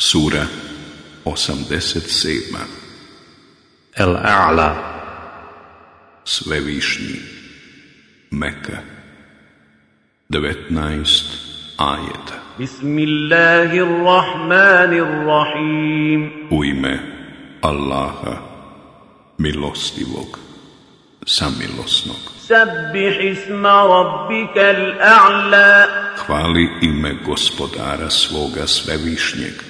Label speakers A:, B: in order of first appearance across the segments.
A: Sura 87.
B: Al-A'la
A: Svevišnji. Meka 19 ajeta.
B: Bismillahirrahmanirrahim.
A: U ime Allaha milostivog samilosnog.
B: Sabbih isma rabbika al-a'la
A: Hvali ime gospodara svoga svevišnjeg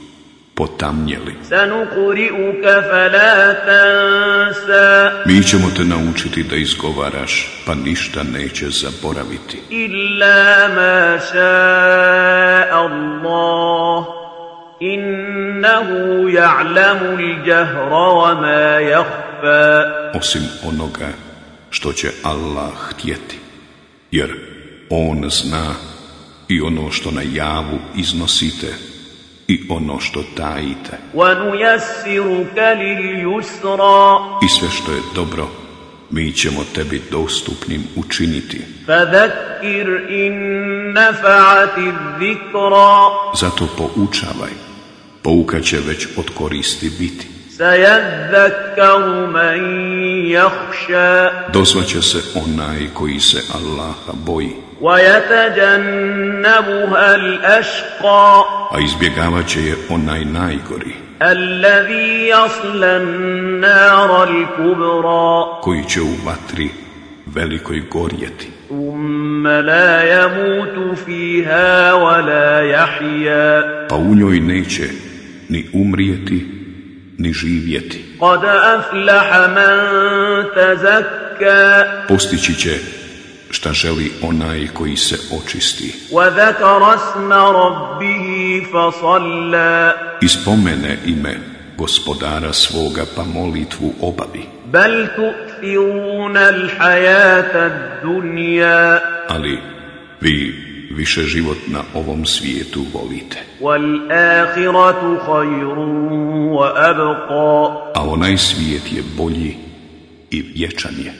A: potamnjeli. Mi ćemo te naučiti da izgovaraš, pa ništa neće zaboraviti.
B: Illa ma Allah, innahu ja'lamu wa ma
A: Osim onoga što će Allah htjeti, jer On zna i ono što na javu iznosite, i ono što tajite. I sve što je dobro, mi ćemo tebi dostupnim učiniti. Zato poučavaj, pouka će već od koristi biti.
B: سيذكر من يخشى
A: Dozvaće se onaj koji se Allaha boji,
B: ويتجنبها الأشقى
A: a izbjegavat će je onaj najgori,
B: الذي يصلى النار الكبرى
A: koji će u vatri velikoj gorjeti,
B: ثم لا يموت فيها ولا يحيا
A: pa u njoj neće ni umrijeti, ni živjeti.
B: قد أفلح من تزكى
A: Postići će šta želi onaj koji se očisti. Ispomene ime gospodara svoga pa molitvu obavi. Ali vi više život na ovom svijetu volite. A onaj svijet je bolji i vječan je.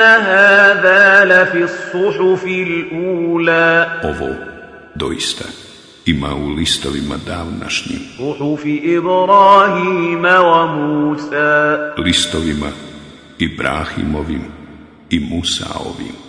B: Hada la fi suhufi.
A: Ovo doista ima u listovima davnašnjim.
B: Suhufi
A: Listovima Ibrahimovim i Musaovim.